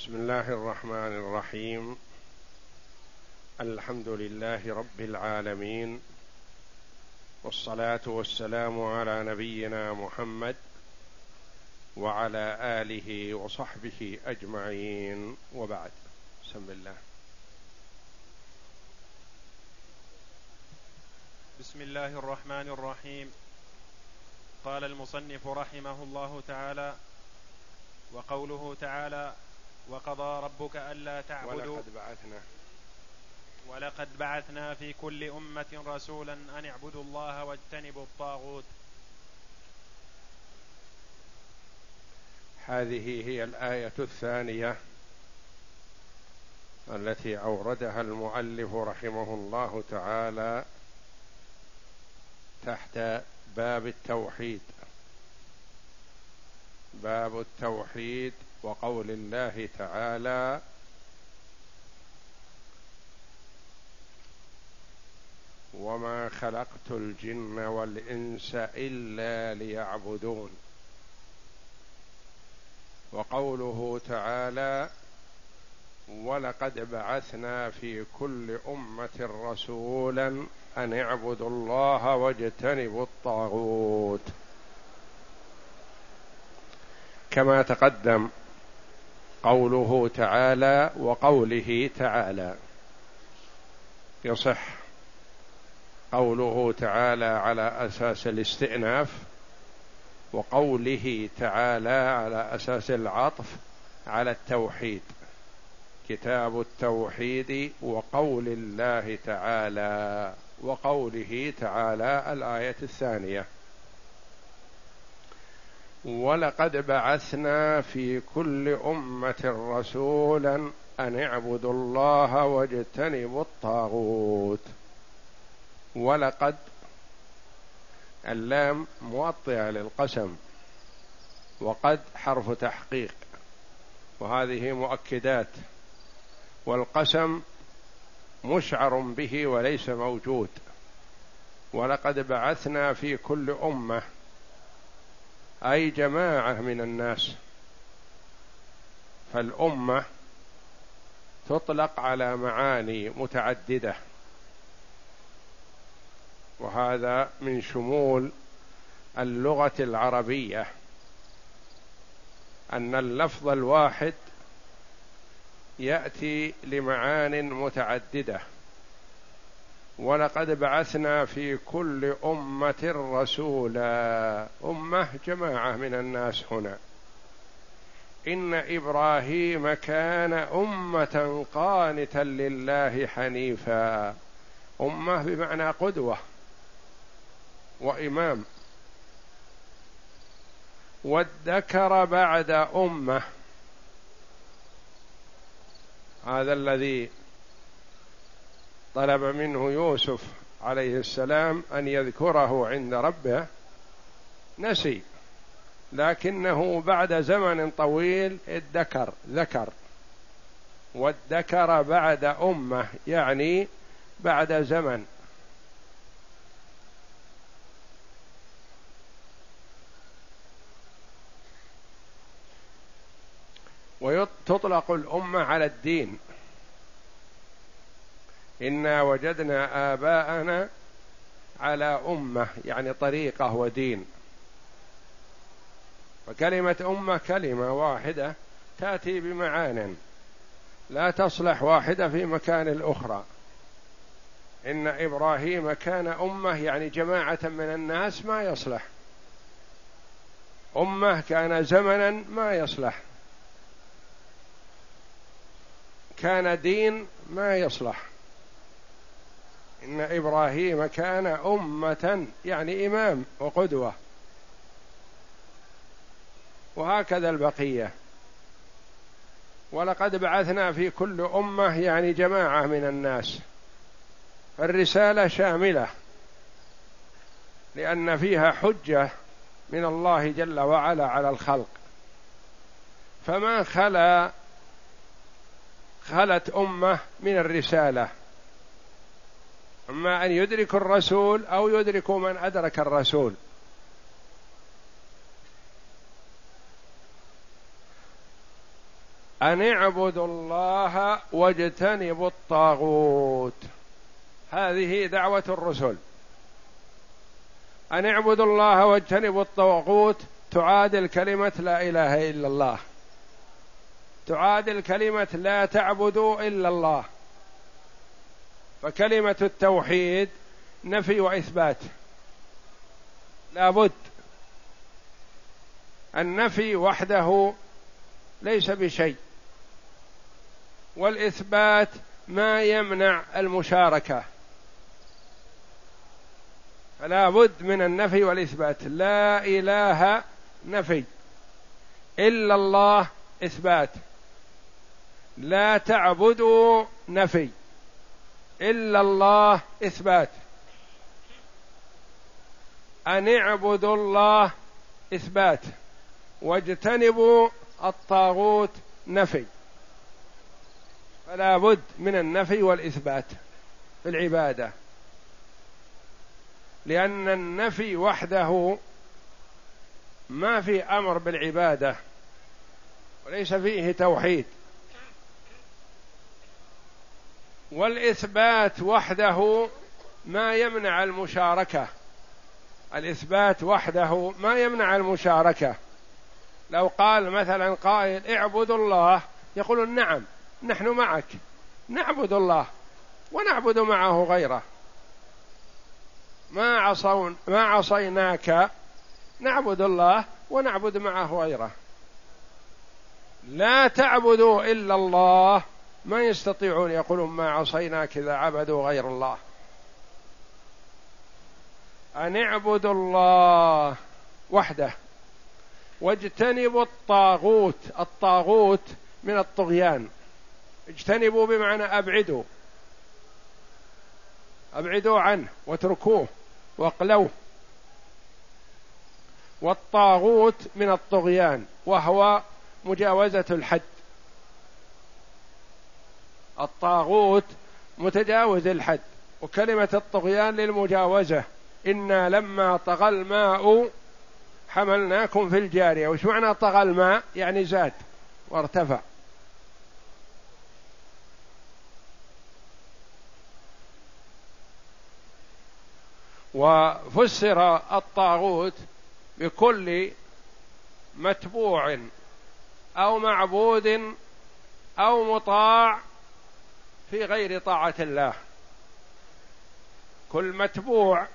بسم الله الرحمن الرحيم. الحمد لله رب العالمين. والصلاة والسلام على نبينا محمد وعلى آله وصحبه أجمعين. وبعد بسم الله. بسم الله الرحمن الرحيم. قال المصنف رحمه الله تعالى وقوله تعالى وقضى ربك ألا تعبدوا ولقد بعثنا. ولقد بعثنا في كل أمة رسولا أن اعبدوا الله واجتنبوا الطاغوت. هذه هي الآية الثانية التي أوردها المؤلف رحمه الله تعالى تحت باب التوحيد. باب التوحيد وقول الله تعالى وما خلقت الجن والانس الا ليعبدون وقوله تعالى ولقد بعثنا في كل امه رسولا ان اعبدوا الله واجتنبوا الطاغوت كما تقدم قوله تعالى وقوله تعالى. يصح قوله تعالى على أساس الاستئناف وقوله تعالى على أساس العطف على التوحيد. كتاب التوحيد وقول الله تعالى وقوله تعالى الآية الثانية. ولقد بعثنا في كل أمة رسولا أن اعبدوا الله واجتنبوا الطاغوت. ولقد اللام موطئة للقسم وقد حرف تحقيق وهذه مؤكدات والقسم مشعر به وليس موجود. ولقد بعثنا في كل أمة أي جماعة من الناس. فالأمة تطلق على معاني متعددة. وهذا من شمول اللغة العربية. أن اللفظ الواحد يأتي لمعان متعددة. ولقد بعثنا في كل أمة رسولا. أمة جماعة من الناس هنا. إن إبراهيم كان أمة قانتا لله حنيفا. أمة بمعنى قدوة وإمام. وادكر بعد أمة. هذا الذي طلب منه يوسف عليه السلام أن يذكره عند ربه. نسي لكنه بعد زمن طويل ادكر ذكر وادكر بعد أمة يعني بعد زمن. وتطلق الأمة على الدين. إنا وجدنا آباءنا على أمة يعني طريقة ودين. وكلمة أمة كلمة واحدة تأتي بمعان. لا تصلح واحدة في مكان الأخرى. إن إبراهيم كان أمة يعني جماعة من الناس ما يصلح. أمة كان زمنا ما يصلح. كان دين ما يصلح. إن إبراهيم كان أمة يعني إمام وقدوة. وهكذا البقية. ولقد بعثنا في كل أمة يعني جماعة من الناس. الرسالة شاملة لأن فيها حجة من الله جل وعلا على الخلق. فما خلا خلت أمة من الرسالة. أما أن يدرك الرسول أو يدرك من أدرك الرسول. أن اعبدوا الله واجتنبوا الطاغوت. هذه دعوة الرسل. أن اعبدوا الله واجتنبوا الطاغوت. تعادل كلمة لا إله إلا الله. تعادل كلمة لا تعبدوا إلا الله. فكلمة التوحيد نفي وإثبات. لابد النفي وحده ليس بشيء والإثبات ما يمنع المشاركة. فلا بد من النفي والإثبات. لا إله نفي إلا الله إثبات. لا تعبدوا نفي. إلا الله إثبات. أن اعبدوا الله إثبات. واجتنبوا الطاغوت نفي. فلا بد من النفي والإثبات في العبادة. لأن النفي وحده ما في أمر بالعبادة وليس فيه توحيد. والإثبات وحده ما يمنع المشاركة. الإثبات وحده ما يمنع المشاركة. لو قال مثلا قائل اعبدوا الله يقولون نعم نحن معك. نعبد الله ونعبد معه غيره. ما عصون ما عصيناك نعبد الله ونعبد معه غيره. لا تعبدوا إلا الله ما يستطيعون يقولون ما عصيناك إذا عبدوا غير الله. أن اعبدوا الله وحده واجتنبوا الطاغوت الطاغوت من الطغيان. اجتنبوا بمعنى أبعدوا. أبعدوا عنه واتركوه واقلوه. والطاغوت من الطغيان وهو مجاوزة الحد. الطاغوت متجاوز الحد وكلمة الطغيان للمجاوزة إنا لما طغى الماء حملناكم في الجارية. وش معنى طغى الماء؟ يعني زاد وارتفع. وفسر الطاغوت بكل متبوع أو معبود أو مطاع في غير طاعة الله. كل متبوع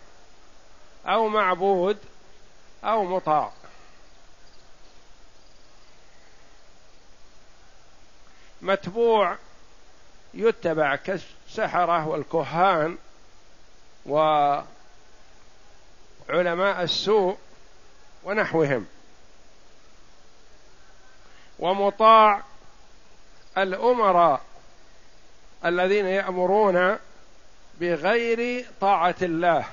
أو معبود أو مطاع. متبوع يتبع كالسحرة والكهان وعلماء السوء ونحوهم. ومطاع الأمراء الذين يأمرون بغير طاعة الله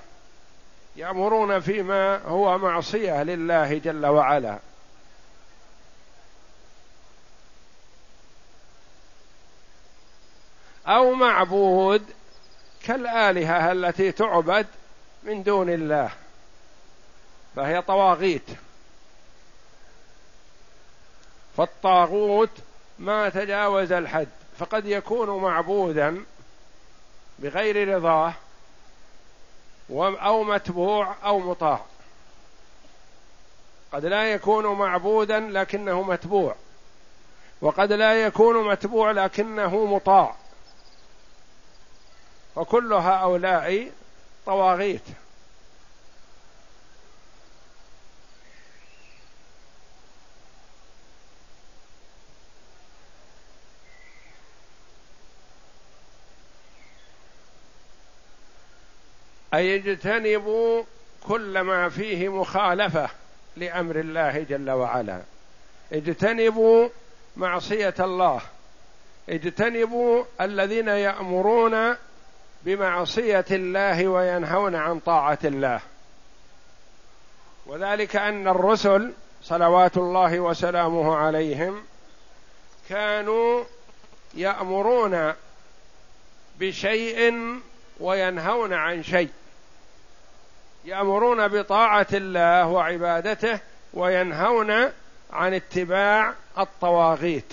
يأمرون فيما هو معصية لله جل وعلا. أو معبود كالآلهة التي تعبد من دون الله فهي طواغيت. فالطاغوت ما تجاوز الحد. فقد يكون معبودا بغير رضاه أو متبوع أو مطاع. قد لا يكون معبودا لكنه متبوع. وقد لا يكون متبوع لكنه مطاع. فكل هؤلاء طواغيت. أي يجتنبوا كل ما فيه مخالفة لأمر الله جل وعلا. اجتنبوا معصية الله. اجتنبوا الذين يأمرون بمعصية الله وينهون عن طاعة الله. وذلك أن الرسل صلوات الله وسلامه عليهم كانوا يأمرون بشيء وينهون عن شيء. يأمرون بطاعة الله وعبادته وينهون عن اتباع الطواغيت.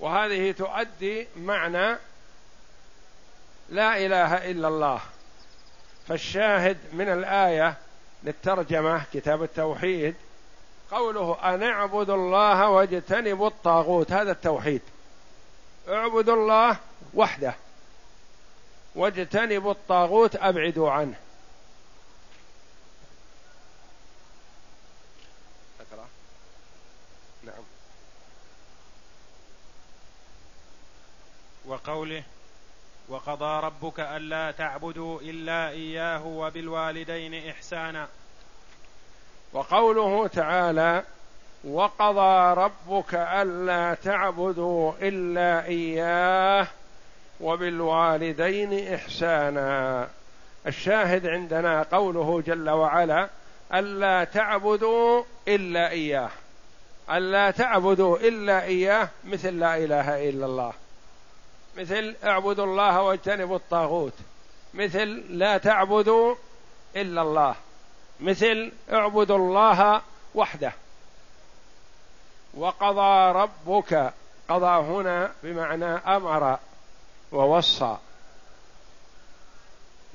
وهذه تؤدي معنى لا إله إلا الله. فالشاهد من الآية للترجمة كتاب التوحيد قوله أن اعبدوا الله واجتنبوا الطاغوت. هذا التوحيد. اعبدوا الله وحده. واجتنبوا الطاغوت أبعدوا عنه. نعم. وقوله وقضى ربك ألا تعبدوا إلا إياه وبالوالدين إحسانا. وقوله تعالى وقضى ربك ألا تعبدوا إلا إياه وبالوالدين إحسانا. الشاهد عندنا قوله جل وعلا ألا تعبدوا إلا إياه. ألا تعبدوا إلا إياه مثل لا إله إلا الله. مثل اعبدوا الله واجتنبوا الطاغوت. مثل لا تعبدوا إلا الله. مثل اعبدوا الله وحده. وقضى ربك قضى هنا بمعنى أمر. ووصى.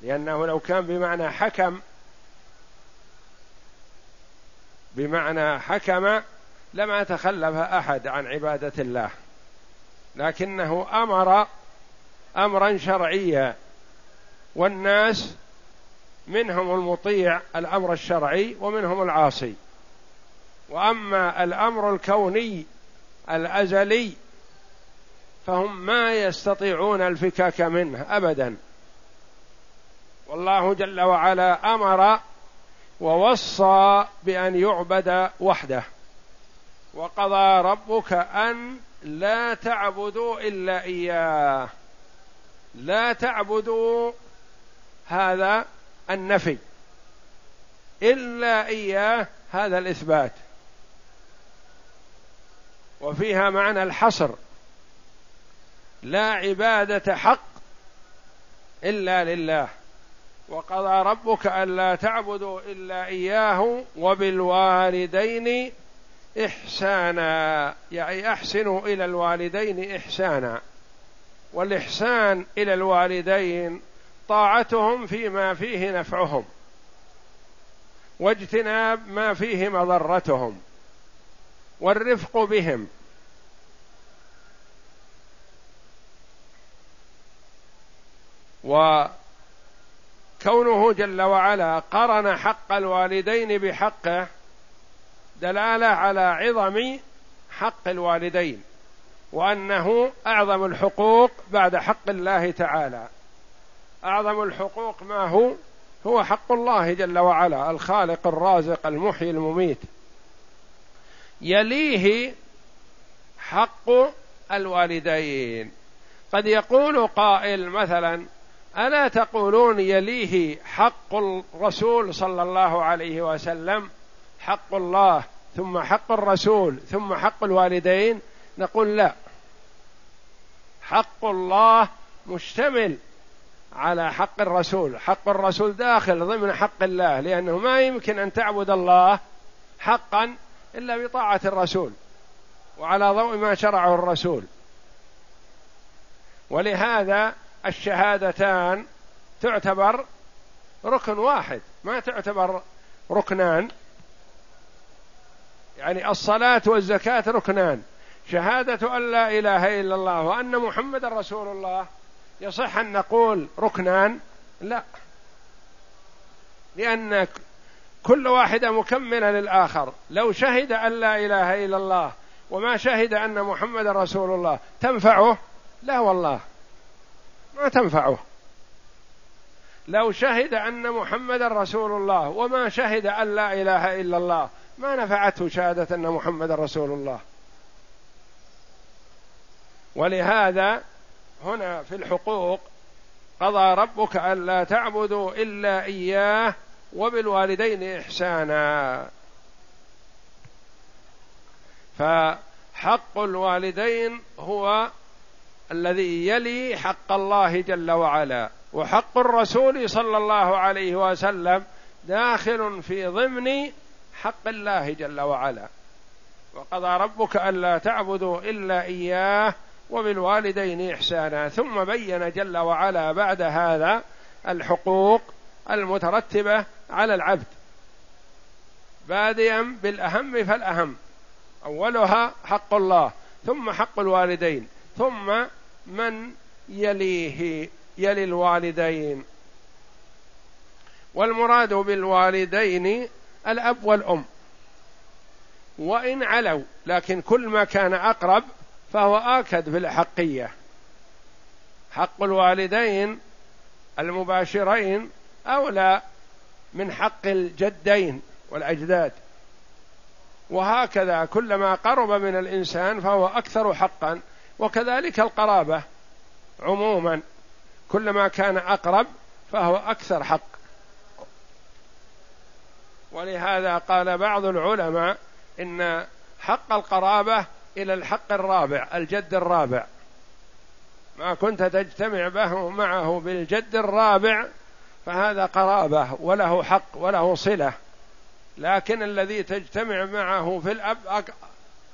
لأنه لو كان بمعنى حكم بمعنى حكم لما تخلف أحد عن عبادة الله. لكنه أمر أمرا شرعيا والناس منهم المطيع الأمر الشرعي ومنهم العاصي. وأما الأمر الكوني الأزلي فهم ما يستطيعون الفكاك منه ابدا. والله جل وعلا أمر ووصى بأن يعبد وحده. وقضى ربك أن لا تعبدوا إلا إياه. لا تعبدوا هذا النفي. إلا إياه هذا الإثبات. وفيها معنى الحصر. لا عبادة حق إلا لله. وقضى ربك ألا تعبدوا إلا إياه وبالوالدين إحسانا. يعني أحسنوا إلى الوالدين إحسانا. والإحسان إلى الوالدين طاعتهم فيما فيه نفعهم. واجتناب ما فيه مضرتهم. والرفق بهم. وكونه جل وعلا قرن حق الوالدين بحقه دلالة على عظم حق الوالدين وأنه أعظم الحقوق بعد حق الله تعالى. أعظم الحقوق ما هو؟ هو حق الله جل وعلا الخالق الرازق المحيي المميت. يليه حق الوالدين. قد يقول قائل مثلا ألا تقولون يليه حق الرسول صلى الله عليه وسلم حق الله ثم حق الرسول ثم حق الوالدين؟ نقول لا. حق الله مشتمل على حق الرسول. حق الرسول داخل ضمن حق الله لأنه ما يمكن أن تعبد الله حقا إلا بطاعة الرسول وعلى ضوء ما شرعه الرسول. ولهذا الشهادتان تعتبر ركن واحد ما تعتبر ركنان. يعني الصلاة والزكاة ركنان. شهادة أن لا إله إلا الله وأن محمد رسول الله يصح أن نقول ركنان؟ لا. لأن كل واحدة مكملة للآخر. لو شهد أن لا إله إلا الله وما شهد أن محمد رسول الله تنفعه؟ لا والله. ما تنفعه. لو شهد أن محمد رسول الله وما شهد أن لا إله إلا الله ما نفعته شهادة أن محمد رسول الله؟ ولهذا هنا في الحقوق قضى ربك ألا تعبدوا إلا إياه وبالوالدين إحسانا. فحق الوالدين هو الذي يلي حق الله جل وعلا وحق الرسول صلى الله عليه وسلم داخل في ضمن حق الله جل وعلا. وقضى ربك ألا تعبدوا إلا إياه وبالوالدين إحسانا. ثم بين جل وعلا بعد هذا الحقوق المترتبة على العبد. بادئا بالأهم فالأهم. أولها حق الله ثم حق الوالدين. ثم من يليه يلي الوالدين. والمراد بالوالدين الأب والأم. وإن علوا لكن كل ما كان أقرب فهو آكد في الأحقية حق الوالدين المباشرين أولى من حق الجدين والأجداد. وهكذا كلما قرب من الإنسان فهو أكثر حقا. وكذلك القرابة عموما. كلما كان أقرب فهو أكثر حق. ولهذا قال بعض العلماء إن حق القرابة إلى الحق الرابع الجد الرابع. ما كنت تجتمع به معه بالجد الرابع فهذا قرابة وله حق وله صلة. لكن الذي تجتمع معه في الأب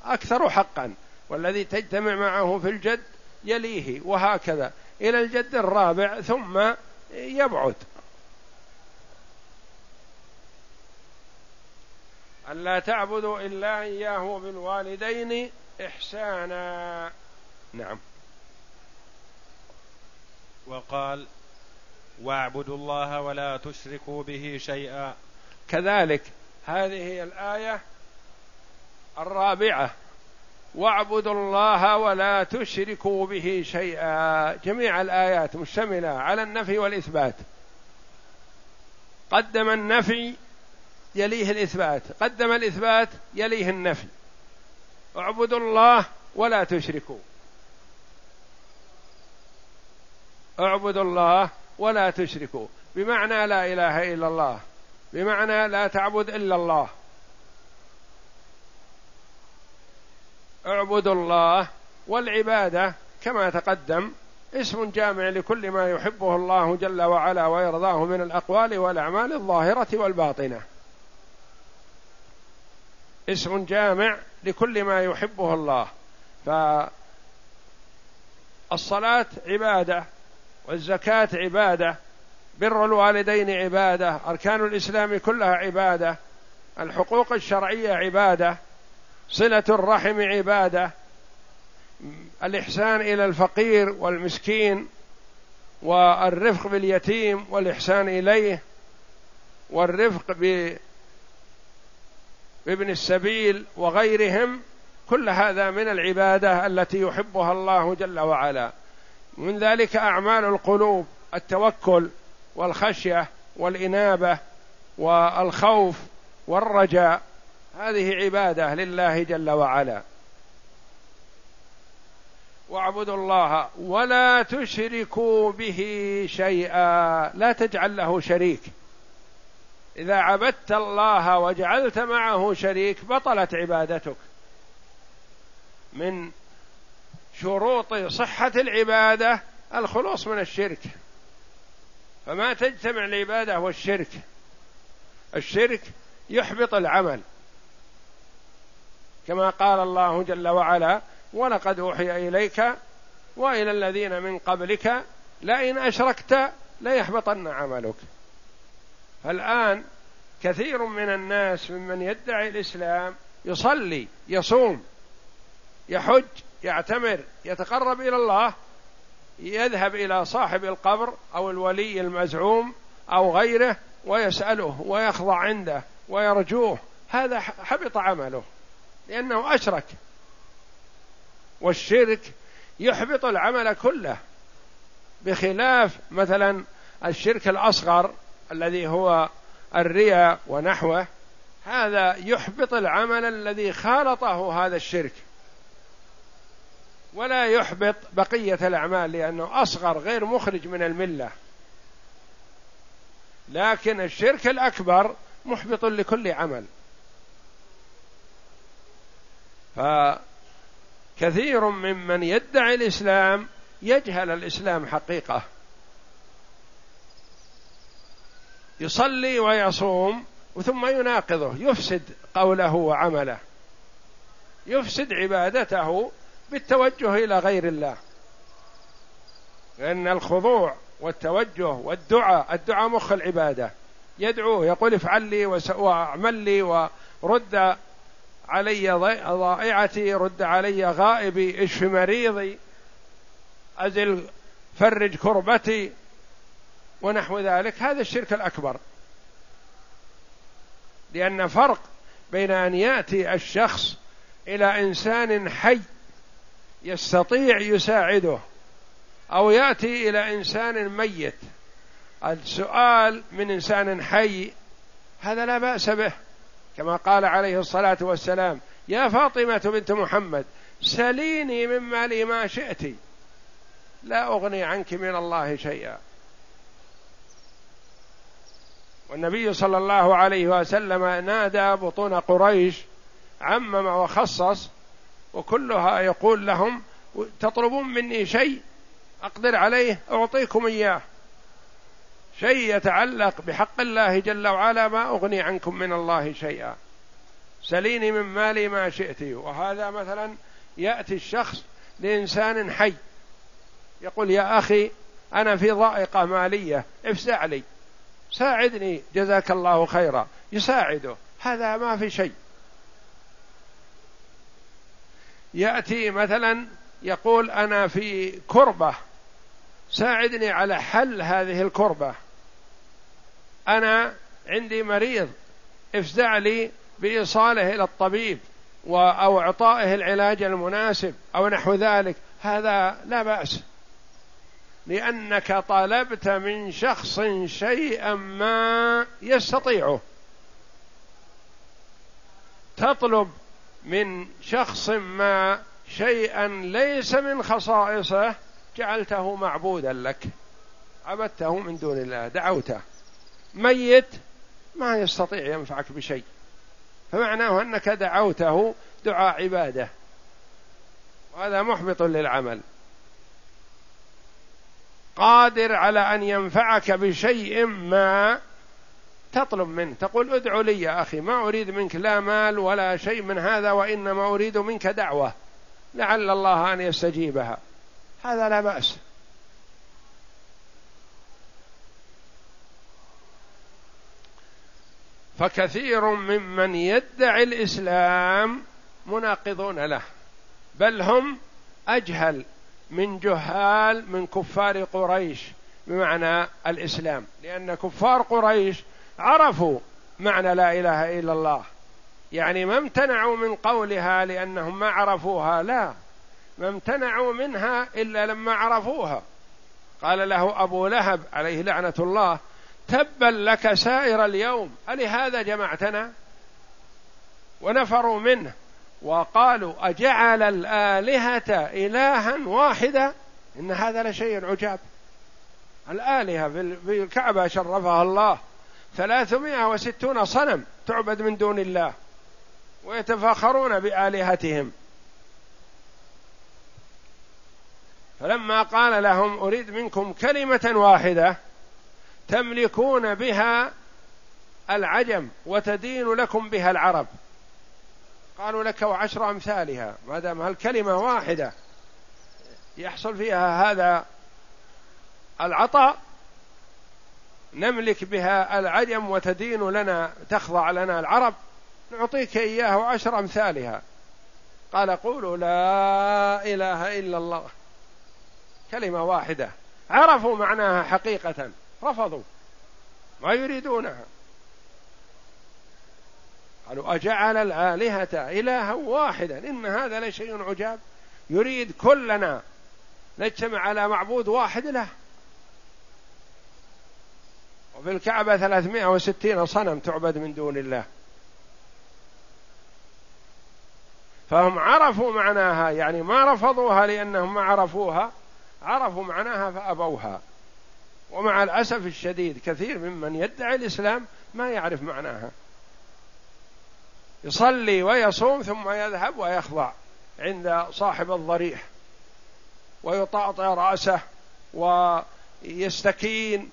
أكثر حقا. والذي تجتمع معه في الجد يليه وهكذا. إلى الجد الرابع ثم يبعد ألا تعبدوا إلا إياه بالوالدين إحسانا. نعم. وقال واعبدوا الله ولا تشركوا به شيئا. كذلك. هذه هي الآية الرابعة. واعبدوا الله ولا تشركوا به شيئا. جميع الآيات مشتملة على النفي والإثبات. قدم النفي يليه الإثبات. قدم الإثبات يليه النفي. اعبدوا الله ولا تشركوا. اعبدوا الله ولا تشركوا. بمعنى لا إله إلا الله. بمعنى لا تعبد إلا الله. اعبدوا الله والعبادة كما تقدم اسم جامع لكل ما يحبه الله جل وعلا ويرضاه من الأقوال والأعمال الظاهرة والباطنة. اسم جامع لكل ما يحبه الله. فالصلاة عبادة والزكاة عبادة بر الوالدين عبادة أركان الإسلام كلها عبادة الحقوق الشرعية عبادة صلة الرحم عبادة الإحسان إلى الفقير والمسكين والرفق باليتيم والإحسان إليه والرفق بابن السبيل وغيرهم كل هذا من العبادة التي يحبها الله جل وعلا. من ذلك أعمال القلوب التوكل والخشية والإنابة والخوف والرجاء. هذه عبادة لله جل وعلا. واعبدوا الله ولا تشركوا به شيئا. لا تجعل له شريك. إذا عبدت الله وجعلت معه شريك بطلت عبادتك. من شروط صحة العبادة الخلوص من الشرك. فما تجتمع العبادة والشرك. الشرك يحبط العمل. كما قال الله جل وعلا ولقد أوحي إليك وإلى الذين من قبلك لئن أشركت ليحبطن عملك. فالآن كثير من الناس ممن يدعي الإسلام يصلي يصوم يحج يعتمر يتقرب إلى الله يذهب إلى صاحب القبر أو الولي المزعوم أو غيره ويسأله ويخضع عنده ويرجوه. هذا حبط عمله. لأنه أشرك. والشرك يحبط العمل كله. بخلاف مثلا الشرك الأصغر الذي هو الرياء ونحوه هذا يحبط العمل الذي خالطه هذا الشرك. ولا يحبط بقية الأعمال لأنه أصغر غير مخرج من الملة. لكن الشرك الأكبر محبط لكل عمل. فكثير ممن يدعي الإسلام يجهل الإسلام حقيقة. يصلي ويصوم ثم يناقضه يفسد قوله وعمله. يفسد عبادته بالتوجه إلى غير الله. لأن الخضوع والتوجه والدعاء الدعاء مخ العبادة. يدعو يقول افعل لي واعمل لي ورد علي ضائعتي رد علي غائبي اشف مريضي؟ أزل فرج كربتي ونحو ذلك. هذا الشرك الأكبر. لأن فرق بين أن يأتي الشخص إلى إنسان حي يستطيع يساعده أو يأتي إلى إنسان ميت. السؤال من إنسان حي هذا لا بأس به. كما قال عليه الصلاة والسلام يا فاطمة بنت محمد سليني من مالي ما شئت. لا أغني عنك من الله شيئا. والنبي صلى الله عليه وسلم نادى بطون قريش عمم وخصص وكلها يقول لهم تطلبون مني شيء؟ أقدر عليه؟ أعطيكم إياه. شيء يتعلق بحق الله جل وعلا ما أغني عنكم من الله شيئا. سليني من مالي ما شئت. وهذا مثلا يأتي الشخص لإنسان حي. يقول يا أخي أنا في ضائقة مالية افزع لي. ساعدني جزاك الله خيرا. يساعده. هذا ما في شيء. يأتي مثلا يقول أنا في كربة. ساعدني على حل هذه الكربة. أنا عندي مريض افزع لي بإيصاله إلى الطبيب أو إعطائه العلاج المناسب أو نحو ذلك. هذا لا بأس. لأنك طلبت من شخص شيئا ما يستطيعه. تطلب من شخص ما شيئا ليس من خصائصه جعلته معبودا لك. عبدته من دون الله دعوته. ميت؟ ما يستطيع ينفعك بشيء. فمعناه أنك دعوته دعاء عبادة. وهذا محبط للعمل. قادر على أن ينفعك بشيء ما تطلب منه. تقول ادعو لي يا أخي ما أريد منك لا مال ولا شيء من هذا وإنما أريد منك دعوة. لعل الله أن يستجيبها. هذا لا بأس. فكثير ممن يدعي الإسلام مناقضون له بل هم أجهل من جهال من كفار قريش بمعنى الإسلام لأن كفار قريش عرفوا معنى لا إله إلا الله. يعني ما امتنعوا من قولها لأنهم ما عرفوها لا. ما امتنعوا منها إلا لما عرفوها. قال له أبو لهب عليه لعنة الله تبا لك سائر اليوم. ألهذا جمعتنا؟ ونفروا منه. وقالوا أجعل الآلهة إلها واحدا إن هذا لشيء عجاب. الآلهة في الكعبة شرفها الله. ثلاثمائة وستون صنم تعبد من دون الله. ويتفاخرون بآلهتهم. فلما قال لهم أريد منكم كلمة واحدة تملكون بها العجم وتدين لكم بها العرب. قالوا لك وعشر أمثالها. ما دام هالكلمة واحدة يحصل فيها هذا العطاء نملك بها العجم وتدين لنا تخضع لنا العرب. نعطيك إياه وعشر أمثالها. قال قولوا لا إله إلا الله. كلمة واحدة. عرفوا معناها حقيقة. رفضوا. ما يريدونها. قالوا أجعل الآلهة إلها واحدا. إن هذا لشيء عجاب. يريد كلنا نجتمع على معبود واحد له. وفي الكعبة 360 صنم تعبد من دون الله. فهم عرفوا معناها يعني ما رفضوها لأنهم ما عرفوها عرفوا معناها فأبوها. ومع الأسف الشديد كثير ممن يدعي الإسلام ما يعرف معناها. يصلي ويصوم ثم يذهب ويخضع عند صاحب الضريح ويطاطئ رأسه ويستكين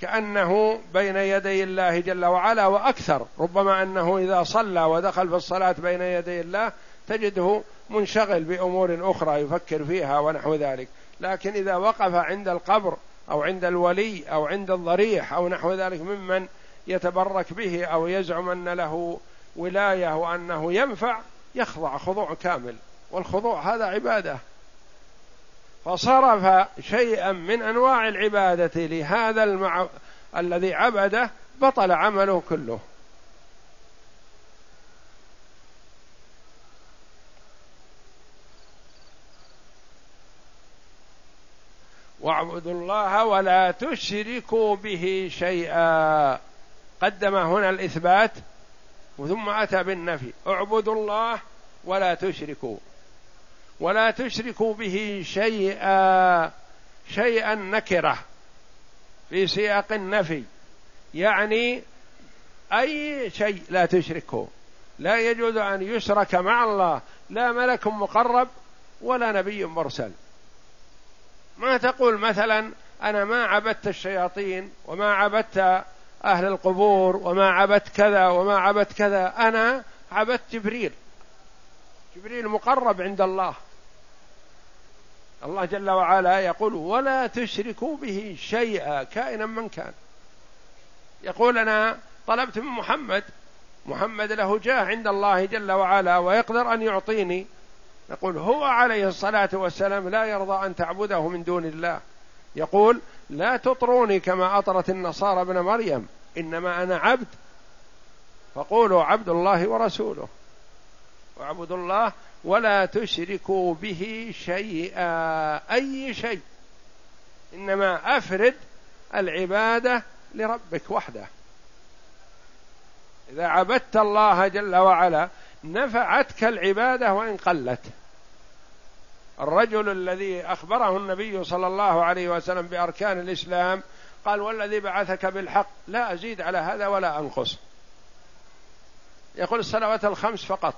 كأنه بين يدي الله جل وعلا وأكثر. ربما أنه إذا صلى ودخل في الصلاة بين يدي الله تجده منشغل بأمور أخرى يفكر فيها ونحو ذلك. لكن إذا وقف عند القبر أو عند الولي أو عند الضريح أو نحو ذلك ممن يتبرك به أو يزعم أن له ولاية وأنه ينفع يخضع خضوع كامل. والخضوع هذا عبادة. فصرف شيئا من أنواع العبادة لهذا المع... الذي عبده بطل عمله كله. واعبدوا الله ولا تشركوا به شيئا. قدم هنا الإثبات ثم أتى بالنفي. اعبدوا الله ولا تشركوا. ولا تشركوا به شيئا. شيئا نكرة في سياق النفي. يعني أي شيء لا تشركه. لا يجوز أن يشرك مع الله. لا ملك مقرب ولا نبي مرسل. ما تقول مثلا أنا ما عبدت الشياطين وما عبدت أهل القبور وما عبدت كذا وما عبدت كذا. أنا عبدت جبريل. جبريل مقرب عند الله. الله جل وعلا يقول ولا تشركوا به شيئا كائنا من كان. يقول أنا طلبت من محمد محمد له جاه عند الله جل وعلا ويقدر أن يعطيني يقول هو عليه الصلاة والسلام لا يرضى أن تعبده من دون الله. يقول لا تطروني كما أطرت النصارى ابن مريم إنما أنا عبد. فقولوا عبد الله ورسوله. واعبدوا الله ولا تشركوا به شيئا أي شيء. إنما أفرد العبادة لربك وحده. إذا عبدت الله جل وعلا نفعتك العبادة وإن قلت. الرجل الذي أخبره النبي صلى الله عليه وسلم بأركان الإسلام قال والذي بعثك بالحق لا أزيد على هذا ولا أنقص. يقول الصلوات الخمس فقط.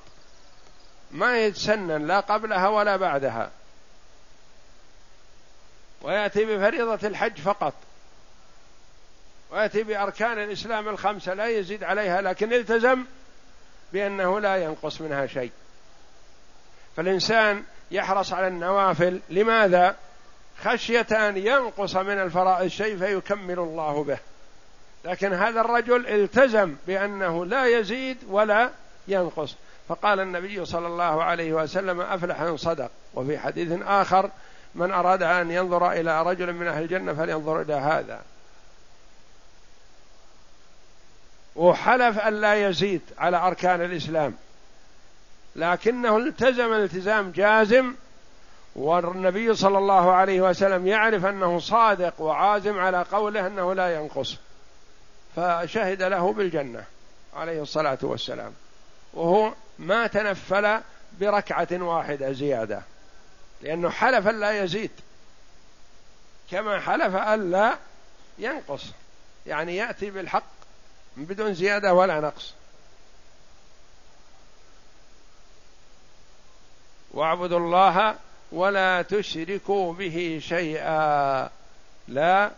ما يتسنن لا قبلها ولا بعدها. ويأتي بفريضة الحج فقط. ويأتي بأركان الإسلام الخمسة لا يزيد عليها لكن التزم بأنه لا ينقص منها شيء. فالإنسان يحرص على النوافل. لماذا؟ خشيه ان ينقص من الفرائض شيء فيكمل الله به. لكن هذا الرجل التزم بأنه لا يزيد ولا ينقص. فقال النبي صلى الله عليه وسلم أفلح إن صدق. وفي حديث آخر من أراد أن ينظر إلى رجل من أهل الجنة فلينظر إلى هذا. وحلف أن لا يزيد على أركان الإسلام. لكنه التزم التزام جازم والنبي صلى الله عليه وسلم يعرف أنه صادق وعازم على قوله أنه لا ينقص فشهد له بالجنة عليه الصلاة والسلام. وهو ما تنفل بركعة واحدة زيادة لأنه حلف الا يزيد كما حلف الا ينقص. يعني يأتي بالحق بدون زيادة ولا نقص. واعبدوا الله ولا تشركوا به شيئا. لا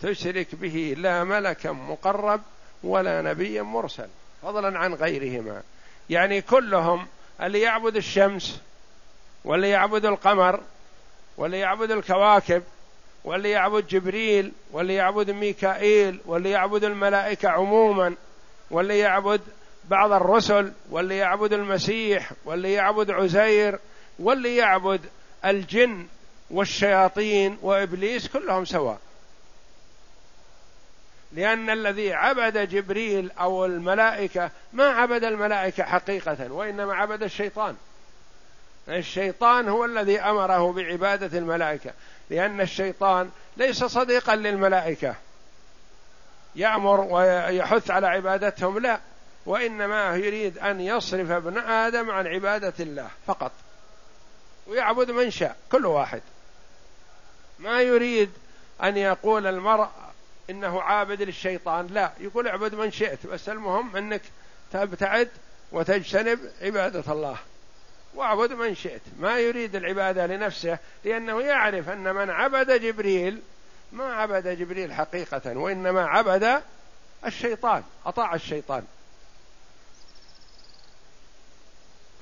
تشرك به لا ملكا مقرب ولا نبيا مرسل. فضلا عن غيرهما. يعني كلهم اللي يعبد الشمس واللي يعبد القمر واللي يعبد الكواكب واللي يعبد جبريل واللي يعبد ميكائيل واللي يعبد الملائكة عموما واللي يعبد بعض الرسل واللي يعبد المسيح واللي يعبد عزير واللي يعبد الجن والشياطين وإبليس كلهم سواء. لأن الذي عبد جبريل أو الملائكة ما عبد الملائكة حقيقة وإنما عبد الشيطان. الشيطان هو الذي أمره بعبادة الملائكة لأن الشيطان ليس صديقا للملائكة. يأمر ويحث على عبادتهم لا. وإنما يريد أن يصرف ابن آدم عن عبادة الله فقط. ويعبد من شاء كل واحد. ما يريد أن يقول المرء إنه عابد للشيطان لا. يقول اعبد من شئت بس المهم أنك تبتعد وتجتنب عبادة الله. واعبد من شئت. ما يريد العبادة لنفسه لأنه يعرف أن من عبد جبريل ما عبد جبريل حقيقة وإنما عبد الشيطان أطاع الشيطان.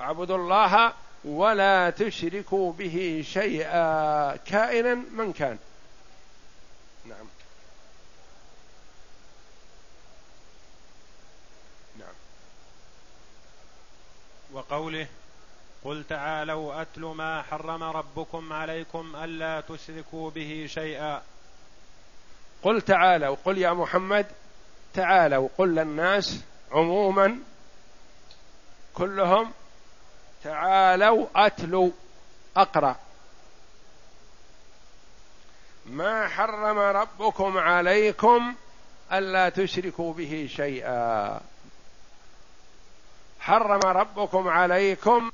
اعبدوا الله ولا تشركوا به شيئا كائنا من كان. نعم. نعم. وقوله قل تعالوا أتل ما حرم ربكم عليكم ألا تشركوا به شيئا. قل تعالوا قل يا محمد تعالوا قل للناس عموما كلهم تعالوا اتلوا أقرأ. ما حرم ربكم عليكم ألا تشركوا به شيئا. حرم ربكم عليكم